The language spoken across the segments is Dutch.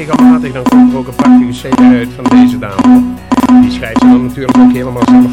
regelmatig dan komt er ook een prachtige cd uit van deze dame. Die schrijft ze dan natuurlijk ook helemaal zelf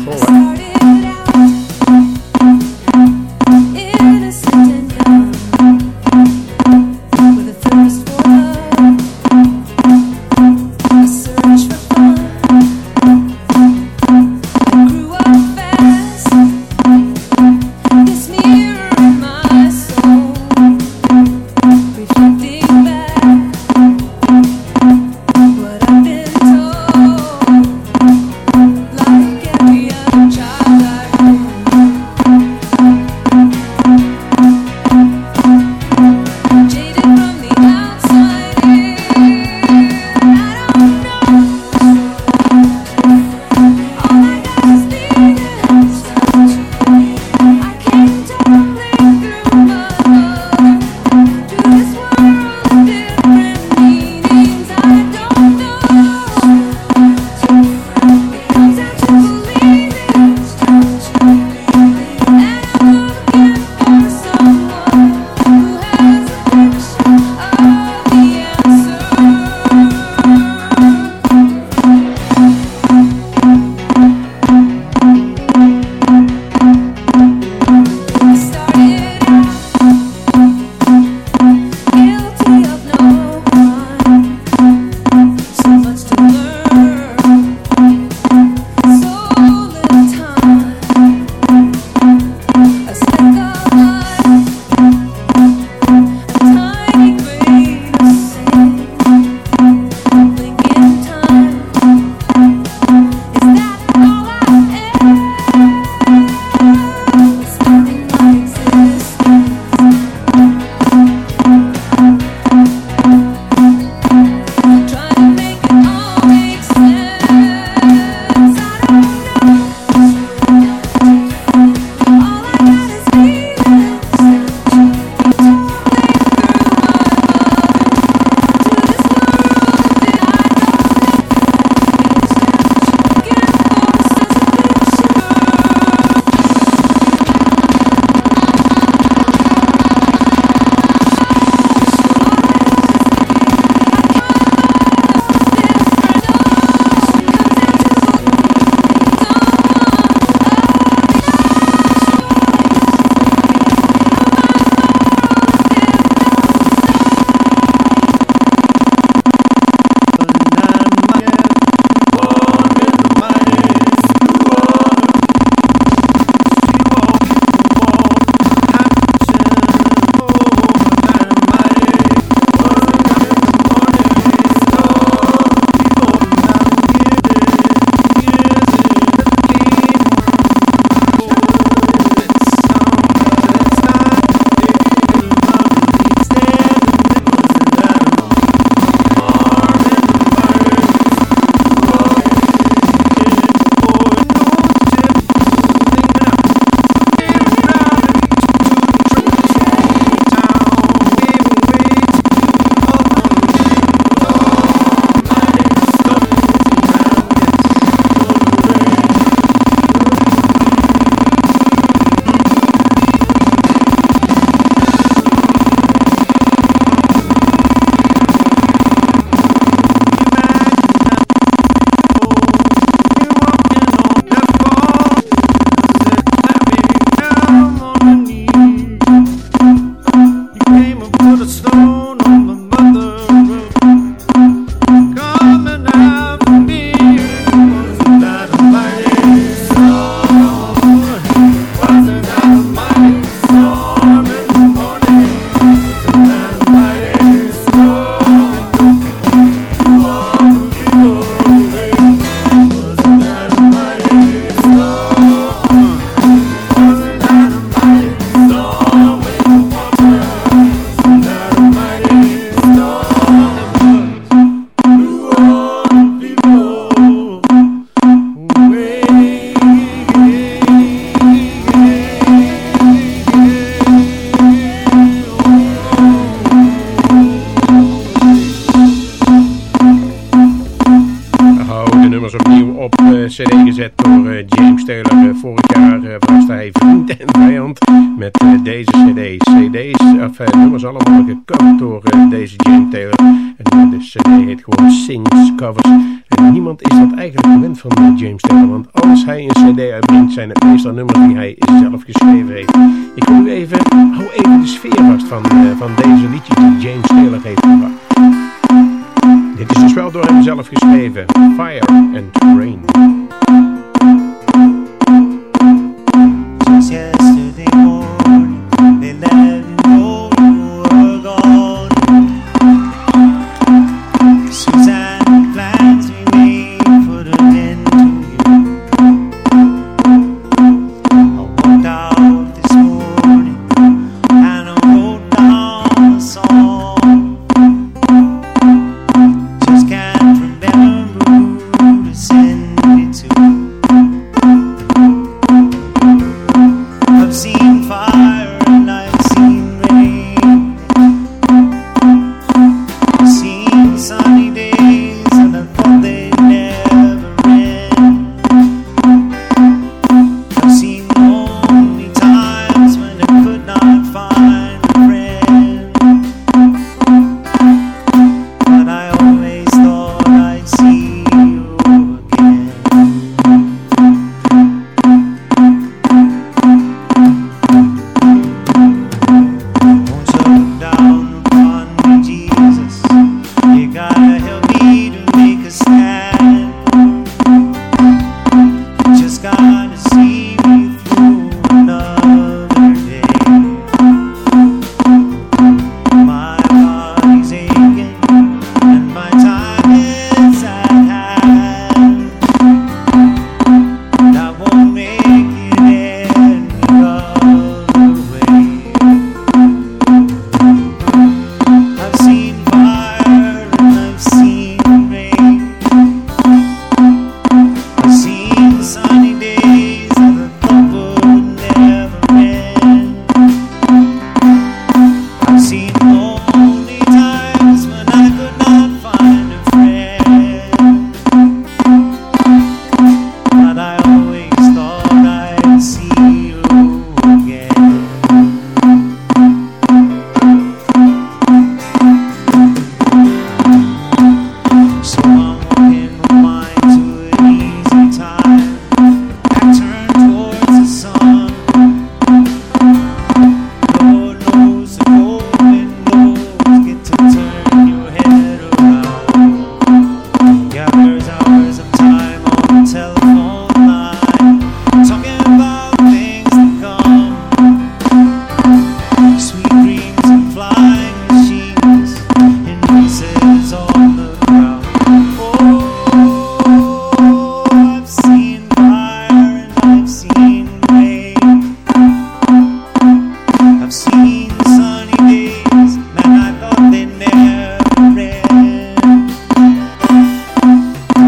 van, eh, van deze liedjes die James Taylor heeft gebracht. Dit is dus wel door hem zelf geschreven. Fire and Rain.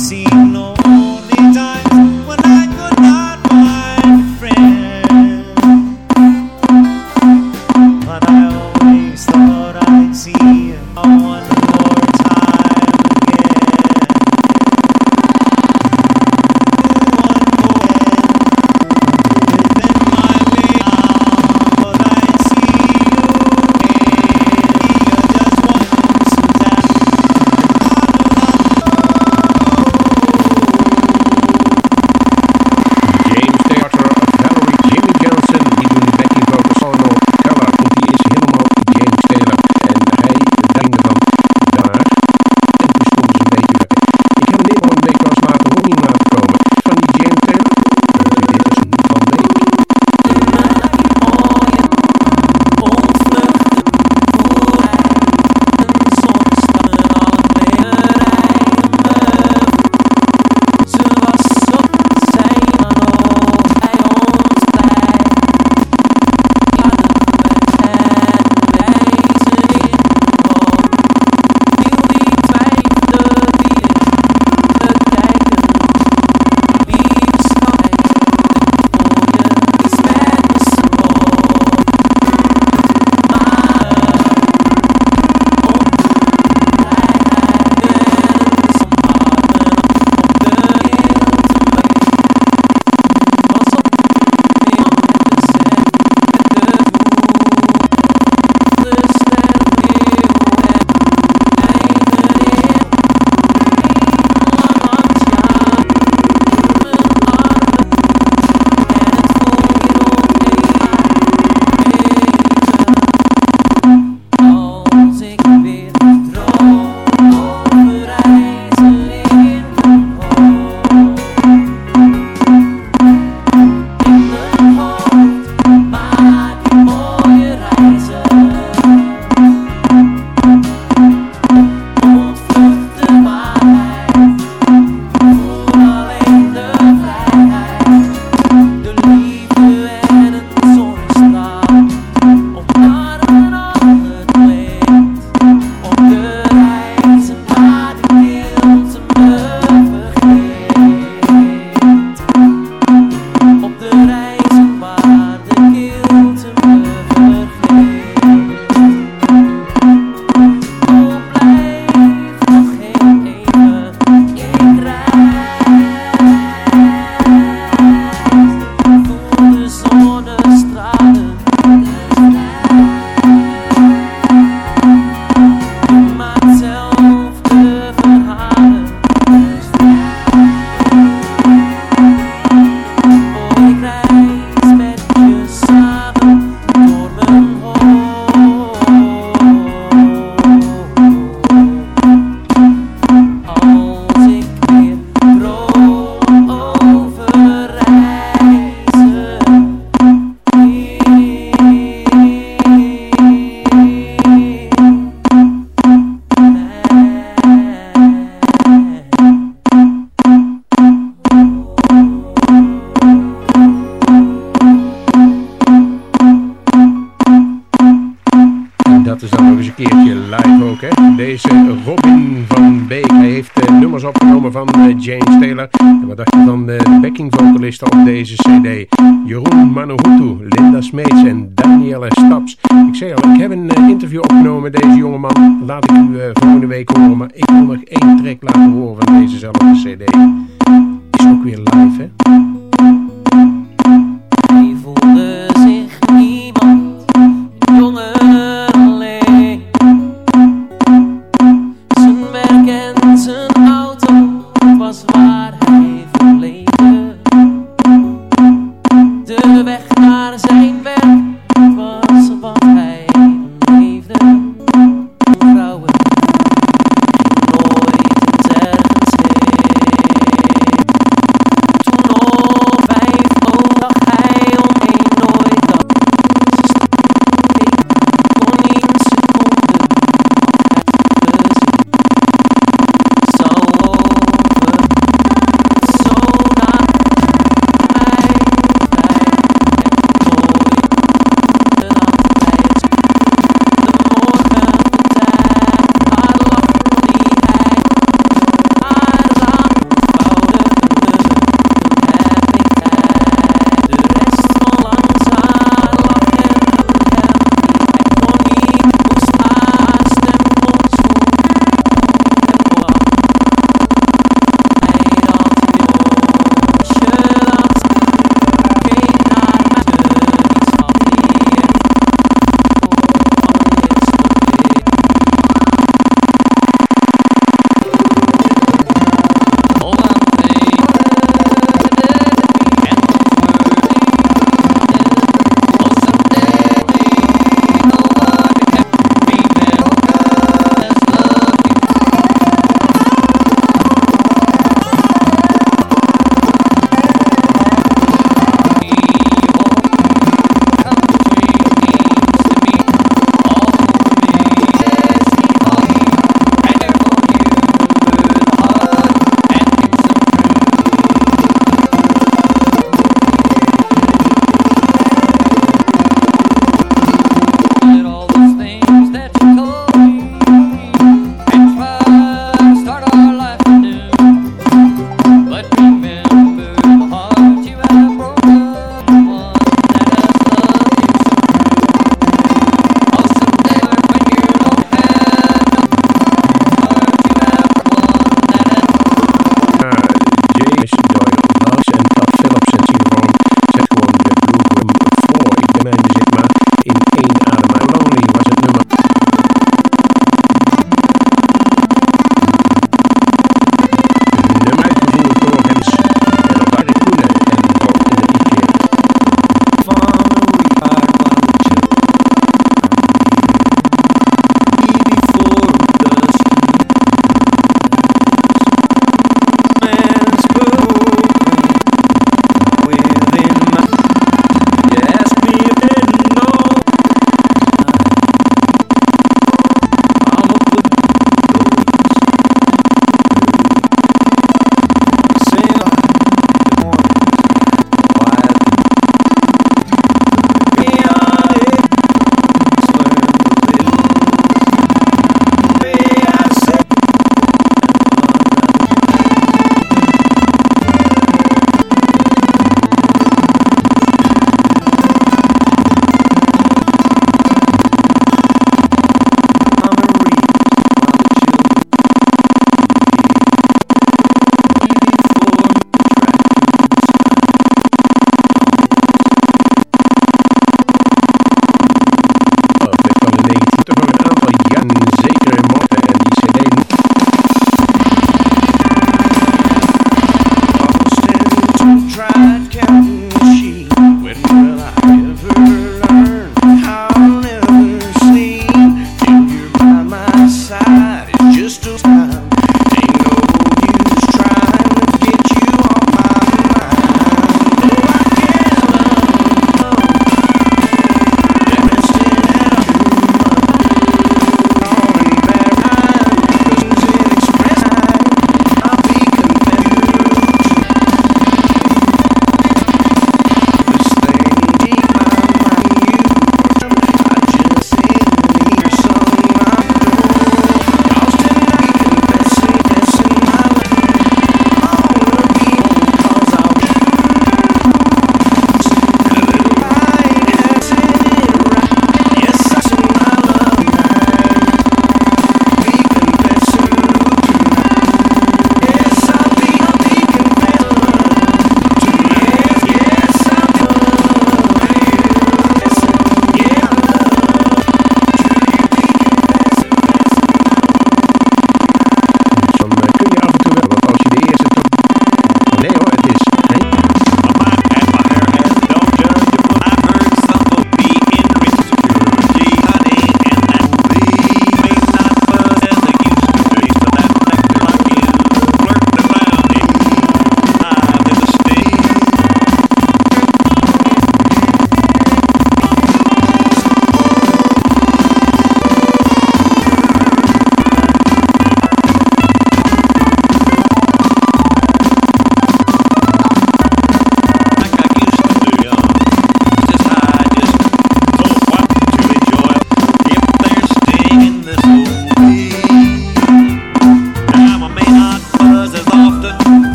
see.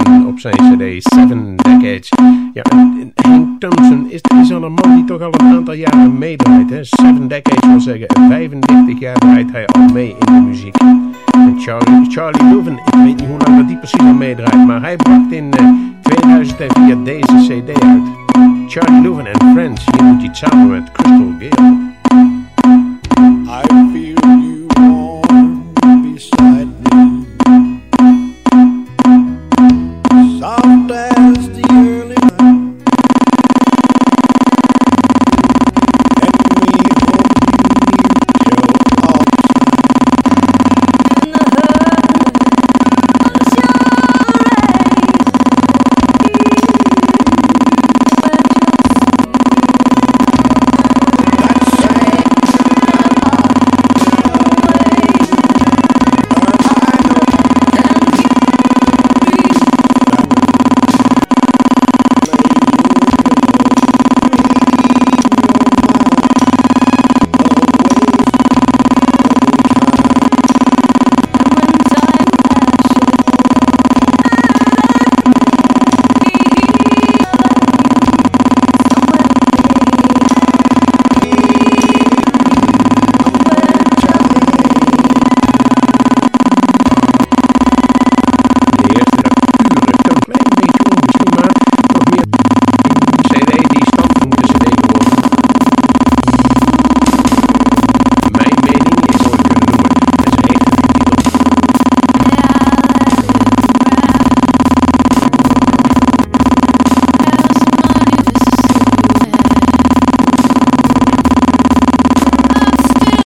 Op zijn cd Seven Decades. Ja, Hank Thompson is, is al een man die toch al een aantal jaren meedraait. Hè? Seven Decades wil zeggen, 35 jaar draait hij al mee in de muziek. En Charlie, Charlie ik weet niet hoe lang dat die precies al meedraait, maar hij bracht in eh, uh, 2004 deze cd uit. Charlie Loeven and Friends, hier moet je samen met Crystal Gale. I feel